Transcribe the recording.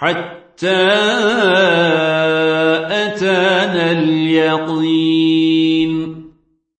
حتى أتانا اليقين.